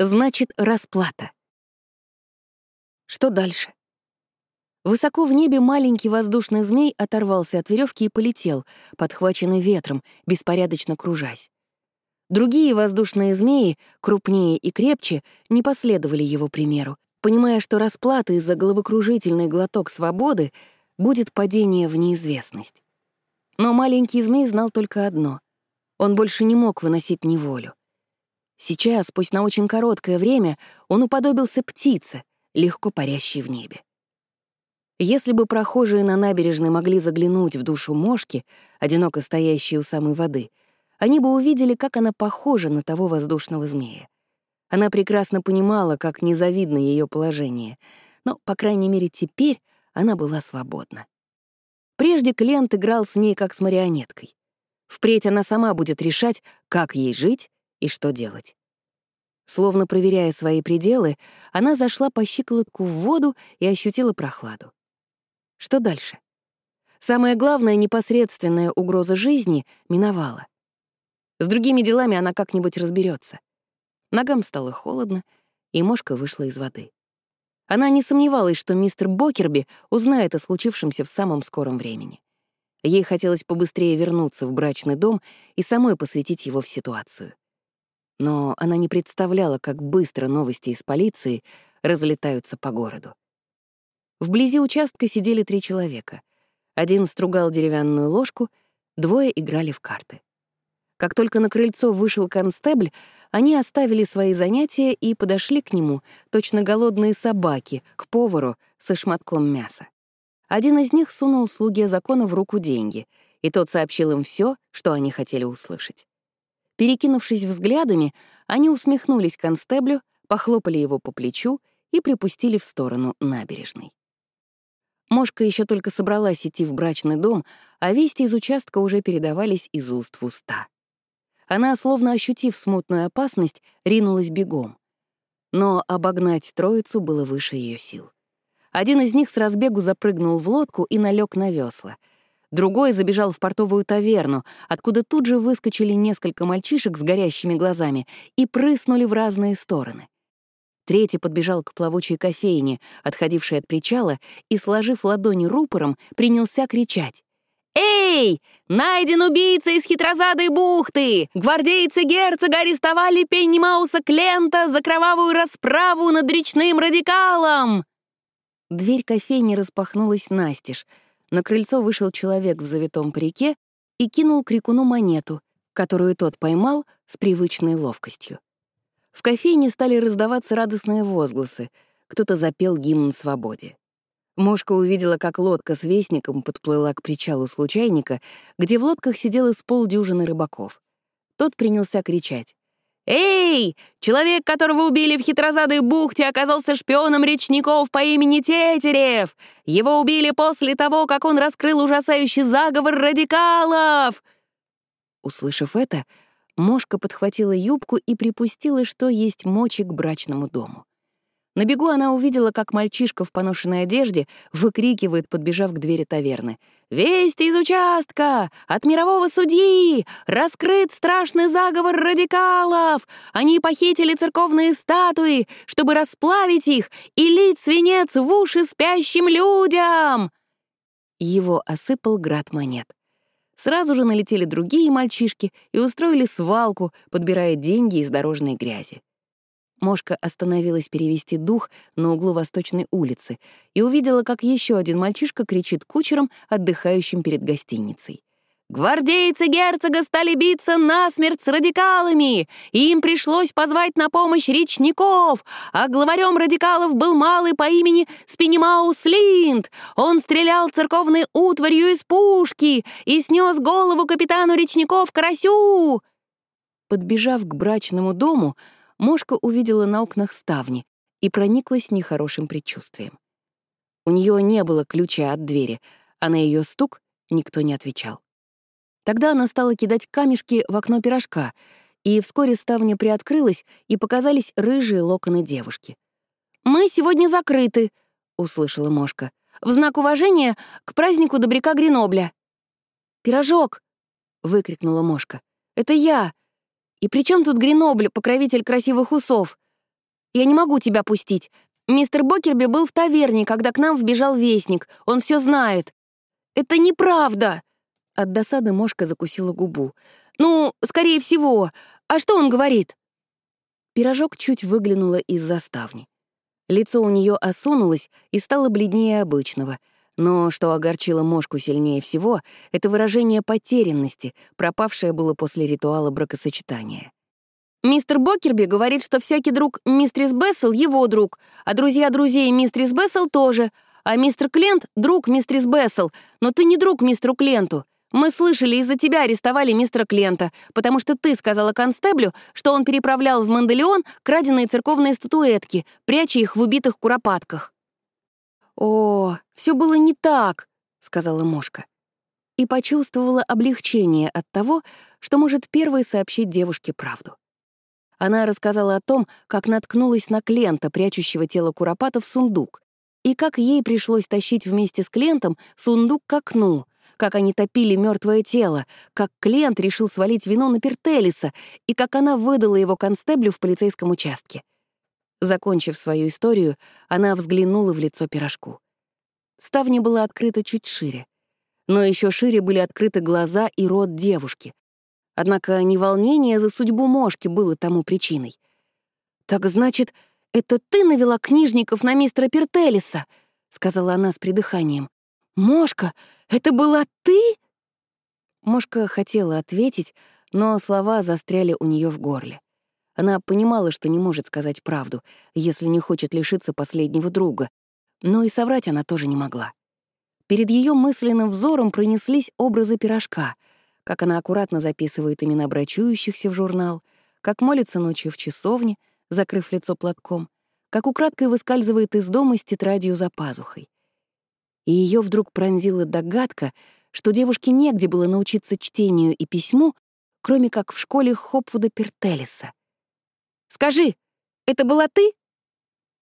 Значит, расплата. Что дальше? Высоко в небе маленький воздушный змей оторвался от веревки и полетел, подхваченный ветром, беспорядочно кружась. Другие воздушные змеи, крупнее и крепче, не последовали его примеру, понимая, что расплатой за головокружительный глоток свободы будет падение в неизвестность. Но маленький змей знал только одно — он больше не мог выносить неволю. Сейчас, пусть на очень короткое время, он уподобился птице, легко парящей в небе. Если бы прохожие на набережной могли заглянуть в душу мошки, одиноко стоящей у самой воды, они бы увидели, как она похожа на того воздушного змея. Она прекрасно понимала, как незавидно ее положение, но, по крайней мере, теперь она была свободна. Прежде Клент играл с ней как с марионеткой. Впредь она сама будет решать, как ей жить и что делать. Словно проверяя свои пределы, она зашла по щиколотку в воду и ощутила прохладу. Что дальше? Самая главная непосредственная угроза жизни миновала. С другими делами она как-нибудь разберется. Ногам стало холодно, и мошка вышла из воды. Она не сомневалась, что мистер Бокерби узнает о случившемся в самом скором времени. Ей хотелось побыстрее вернуться в брачный дом и самой посвятить его в ситуацию. Но она не представляла, как быстро новости из полиции разлетаются по городу. Вблизи участка сидели три человека. Один стругал деревянную ложку, двое играли в карты. Как только на крыльцо вышел констебль, они оставили свои занятия и подошли к нему, точно голодные собаки, к повару со шматком мяса. Один из них сунул слуге закона в руку деньги, и тот сообщил им все, что они хотели услышать. Перекинувшись взглядами, они усмехнулись констеблю, похлопали его по плечу и припустили в сторону набережной. Мошка еще только собралась идти в брачный дом, а вести из участка уже передавались из уст в уста. Она, словно ощутив смутную опасность, ринулась бегом. Но обогнать троицу было выше ее сил. Один из них с разбегу запрыгнул в лодку и налег на весла. Другой забежал в портовую таверну, откуда тут же выскочили несколько мальчишек с горящими глазами и прыснули в разные стороны. Третий подбежал к плавучей кофейне, отходившей от причала, и, сложив ладони рупором, принялся кричать. «Эй! Найден убийца из хитрозадой бухты! Гвардейцы герцога арестовали Пенни Мауса Клента за кровавую расправу над речным радикалом!» Дверь кофейни распахнулась настежь. На крыльцо вышел человек в завитом парике и кинул крикуну монету, которую тот поймал с привычной ловкостью. В кофейне стали раздаваться радостные возгласы. Кто-то запел гимн свободе. Мошка увидела, как лодка с вестником подплыла к причалу случайника, где в лодках сидело с полдюжины рыбаков. Тот принялся кричать. «Эй! Человек, которого убили в хитрозадой бухте, оказался шпионом речников по имени Тетерев! Его убили после того, как он раскрыл ужасающий заговор радикалов!» Услышав это, Мошка подхватила юбку и припустила, что есть мочи к брачному дому. На бегу она увидела, как мальчишка в поношенной одежде выкрикивает, подбежав к двери таверны. «Вести из участка! От мирового судьи! Раскрыт страшный заговор радикалов! Они похитили церковные статуи, чтобы расплавить их и лить свинец в уши спящим людям!» Его осыпал град монет. Сразу же налетели другие мальчишки и устроили свалку, подбирая деньги из дорожной грязи. Мошка остановилась перевести дух на углу Восточной улицы и увидела, как еще один мальчишка кричит кучерам, отдыхающим перед гостиницей. «Гвардейцы герцога стали биться насмерть с радикалами, им пришлось позвать на помощь речников, а главарем радикалов был малый по имени Спинимаус Линд. Он стрелял церковной утварью из пушки и снес голову капитану речников Карасю!» Подбежав к брачному дому, Мошка увидела на окнах ставни и прониклась нехорошим предчувствием. У нее не было ключа от двери, а на ее стук никто не отвечал. Тогда она стала кидать камешки в окно пирожка, и вскоре ставня приоткрылась, и показались рыжие локоны девушки. «Мы сегодня закрыты», — услышала Мошка, «в знак уважения к празднику Добряка Гренобля». «Пирожок!» — выкрикнула Мошка. «Это я! И при чем тут Гренобль, покровитель красивых усов? Я не могу тебя пустить. Мистер Бокерби был в таверне, когда к нам вбежал вестник. Он все знает. Это неправда!» От досады Мошка закусила губу. «Ну, скорее всего. А что он говорит?» Пирожок чуть выглянула из заставни. Лицо у нее осунулось и стало бледнее обычного. Но что огорчило Мошку сильнее всего, это выражение потерянности, пропавшее было после ритуала бракосочетания. Мистер Бокерби говорит, что всякий друг мистрис Бессел — его друг, а друзья друзей мистрис Бессел тоже, а мистер Клент — друг мистрис Бессел, но ты не друг мистеру Кленту. Мы слышали, из-за тебя арестовали мистера Клента, потому что ты сказала констеблю, что он переправлял в Манделеон краденые церковные статуэтки, пряча их в убитых куропатках». «О, все было не так», — сказала Мошка. И почувствовала облегчение от того, что может первой сообщить девушке правду. Она рассказала о том, как наткнулась на Клента, прячущего тело Куропата в сундук, и как ей пришлось тащить вместе с Клентом сундук к окну, как они топили мертвое тело, как Клент решил свалить вину на Пертелиса и как она выдала его констеблю в полицейском участке. Закончив свою историю, она взглянула в лицо пирожку. Ставня была открыта чуть шире. Но еще шире были открыты глаза и рот девушки, Однако не волнение за судьбу Мошки было тому причиной. «Так значит, это ты навела книжников на мистера Пертелиса?» — сказала она с придыханием. «Мошка, это была ты?» Мошка хотела ответить, но слова застряли у нее в горле. Она понимала, что не может сказать правду, если не хочет лишиться последнего друга, но и соврать она тоже не могла. Перед ее мысленным взором пронеслись образы пирожка — как она аккуратно записывает имена брачующихся в журнал, как молится ночью в часовне, закрыв лицо платком, как украдкой выскальзывает из дома с тетрадью за пазухой. И ее вдруг пронзила догадка, что девушке негде было научиться чтению и письму, кроме как в школе Хопвуда Пертелиса. «Скажи, это была ты?»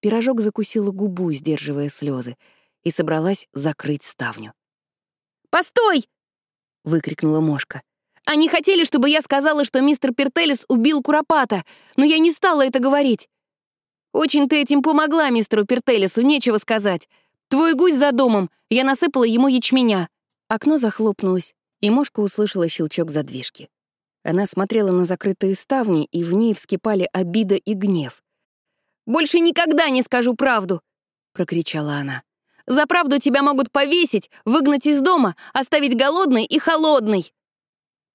Пирожок закусила губу, сдерживая слезы, и собралась закрыть ставню. «Постой!» — выкрикнула Мошка. «Они хотели, чтобы я сказала, что мистер Пертелис убил Куропата, но я не стала это говорить. Очень ты этим помогла мистеру Пертелису, нечего сказать. Твой гусь за домом, я насыпала ему ячменя». Окно захлопнулось, и Мошка услышала щелчок задвижки. Она смотрела на закрытые ставни, и в ней вскипали обида и гнев. «Больше никогда не скажу правду!» — прокричала она. За правду тебя могут повесить, выгнать из дома, оставить голодной и холодной.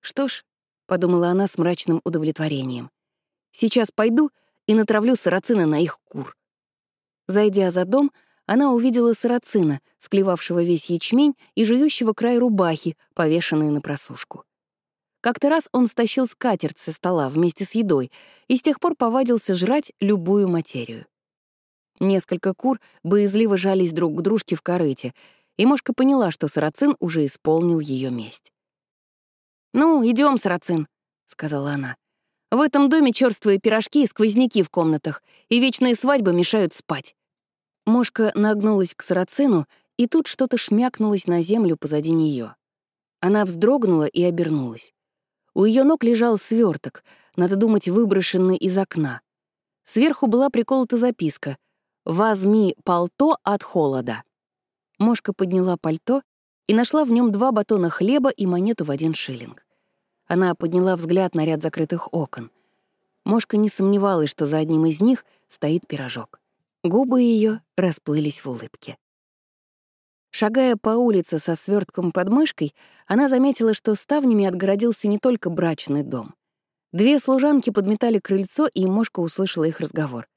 Что ж, — подумала она с мрачным удовлетворением, — сейчас пойду и натравлю сарацина на их кур. Зайдя за дом, она увидела сарацина, склевавшего весь ячмень и жующего край рубахи, повешенные на просушку. Как-то раз он стащил скатерть со стола вместе с едой и с тех пор повадился жрать любую материю. Несколько кур боязливо жались друг к дружке в корыте, и Мошка поняла, что Сарацин уже исполнил ее месть. «Ну, идем, Сарацин», — сказала она. «В этом доме черствые пирожки и сквозняки в комнатах, и вечные свадьбы мешают спать». Мошка нагнулась к Сарацину, и тут что-то шмякнулось на землю позади нее. Она вздрогнула и обернулась. У ее ног лежал сверток, надо думать, выброшенный из окна. Сверху была приколота записка — «Возьми пальто от холода». Мошка подняла пальто и нашла в нем два батона хлеба и монету в один шиллинг. Она подняла взгляд на ряд закрытых окон. Мошка не сомневалась, что за одним из них стоит пирожок. Губы ее расплылись в улыбке. Шагая по улице со свертком под мышкой, она заметила, что ставнями отгородился не только брачный дом. Две служанки подметали крыльцо, и Мошка услышала их разговор.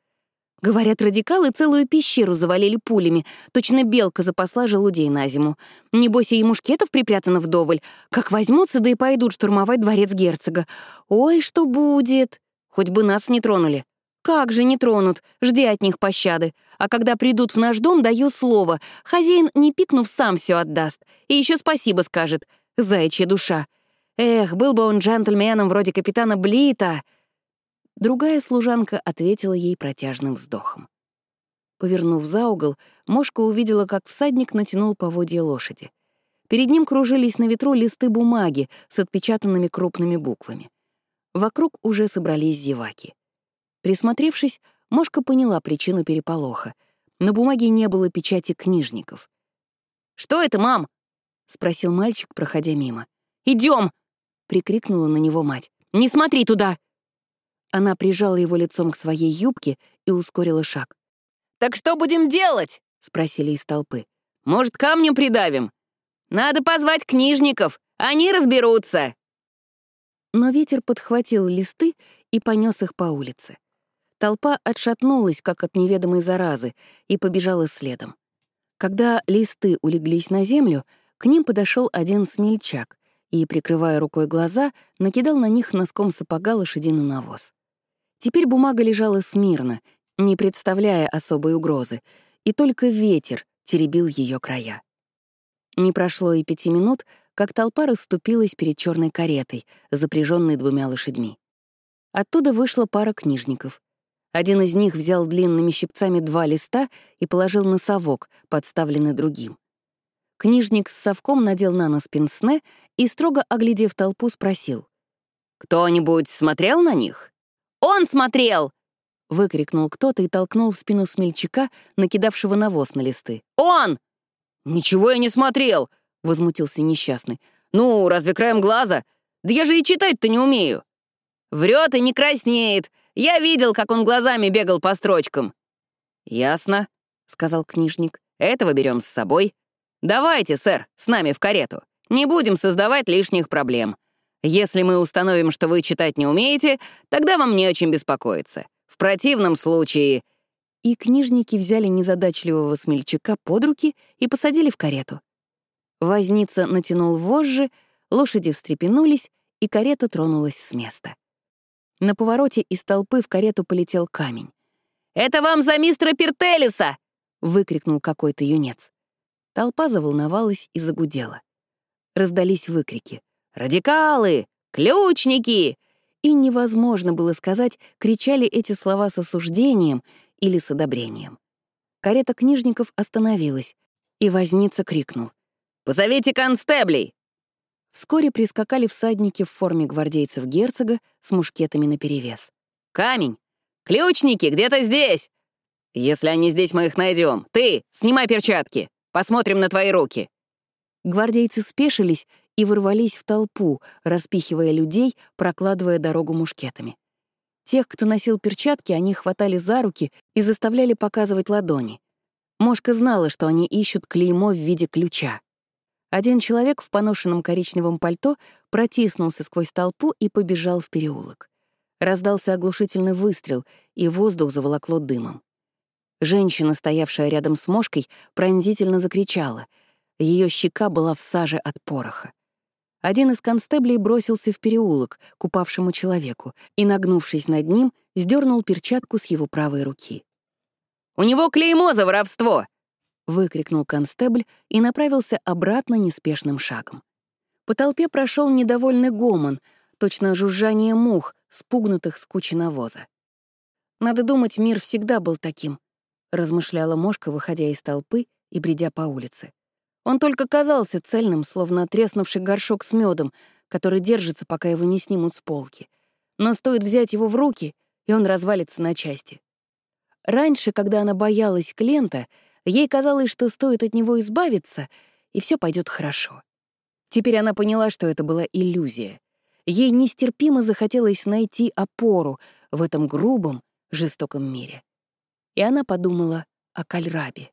Говорят, радикалы целую пещеру завалили пулями. Точно белка запасла желудей на зиму. Небось, и мушкетов припрятано вдоволь. Как возьмутся, да и пойдут штурмовать дворец герцога. Ой, что будет? Хоть бы нас не тронули. Как же не тронут? Жди от них пощады. А когда придут в наш дом, даю слово. Хозяин, не пикнув, сам все отдаст. И еще спасибо скажет. Заячья душа. Эх, был бы он джентльменом вроде капитана Блита. Другая служанка ответила ей протяжным вздохом. Повернув за угол, Мошка увидела, как всадник натянул поводья лошади. Перед ним кружились на ветру листы бумаги с отпечатанными крупными буквами. Вокруг уже собрались зеваки. Присмотревшись, Мошка поняла причину переполоха. На бумаге не было печати книжников. «Что это, мам?» — спросил мальчик, проходя мимо. Идем! прикрикнула на него мать. «Не смотри туда!» Она прижала его лицом к своей юбке и ускорила шаг. «Так что будем делать?» — спросили из толпы. «Может, камнем придавим? Надо позвать книжников, они разберутся!» Но ветер подхватил листы и понес их по улице. Толпа отшатнулась, как от неведомой заразы, и побежала следом. Когда листы улеглись на землю, к ним подошел один смельчак и, прикрывая рукой глаза, накидал на них носком сапога лошадиный навоз. Теперь бумага лежала смирно, не представляя особой угрозы, и только ветер теребил ее края. Не прошло и пяти минут, как толпа расступилась перед черной каретой, запряженной двумя лошадьми. Оттуда вышла пара книжников. Один из них взял длинными щипцами два листа и положил на совок, подставленный другим. Книжник с совком надел на нос пенсне и, строго оглядев толпу, спросил. «Кто-нибудь смотрел на них?» «Он смотрел!» — выкрикнул кто-то и толкнул в спину смельчака, накидавшего навоз на листы. «Он!» «Ничего я не смотрел!» — возмутился несчастный. «Ну, разве краем глаза? Да я же и читать-то не умею!» «Врет и не краснеет! Я видел, как он глазами бегал по строчкам!» «Ясно», — сказал книжник. «Этого берем с собой. Давайте, сэр, с нами в карету. Не будем создавать лишних проблем. Если мы установим, что вы читать не умеете, тогда вам не о чем беспокоиться. В противном случае...» И книжники взяли незадачливого смельчака под руки и посадили в карету. Возница натянул вожжи, лошади встрепенулись, и карета тронулась с места. На повороте из толпы в карету полетел камень. «Это вам за мистера Пертелиса!» — выкрикнул какой-то юнец. Толпа заволновалась и загудела. Раздались выкрики. «Радикалы! Ключники!» И невозможно было сказать, кричали эти слова с осуждением или с одобрением. Карета книжников остановилась, и возница крикнул. «Позовите констеблей!» Вскоре прискакали всадники в форме гвардейцев герцога с мушкетами наперевес. «Камень! Ключники где-то здесь! Если они здесь, мы их найдем. Ты, снимай перчатки! Посмотрим на твои руки!» Гвардейцы спешились и ворвались в толпу, распихивая людей, прокладывая дорогу мушкетами. Тех, кто носил перчатки, они хватали за руки и заставляли показывать ладони. Мошка знала, что они ищут клеймо в виде ключа. Один человек в поношенном коричневом пальто протиснулся сквозь толпу и побежал в переулок. Раздался оглушительный выстрел, и воздух заволокло дымом. Женщина, стоявшая рядом с мошкой, пронзительно закричала. Ее щека была в саже от пороха. Один из констеблей бросился в переулок к упавшему человеку и, нагнувшись над ним, сдернул перчатку с его правой руки. «У него клеймо за воровство!» — выкрикнул констебль и направился обратно неспешным шагом. По толпе прошел недовольный гомон, точно жужжание мух, спугнутых с кучи навоза. Надо думать, мир всегда был таким, — размышляла Мошка, выходя из толпы и бредя по улице. Он только казался цельным, словно треснувший горшок с медом, который держится, пока его не снимут с полки. Но стоит взять его в руки, и он развалится на части. Раньше, когда она боялась Клента, ей казалось, что стоит от него избавиться, и все пойдет хорошо. Теперь она поняла, что это была иллюзия. Ей нестерпимо захотелось найти опору в этом грубом, жестоком мире и она подумала о Кальрабе.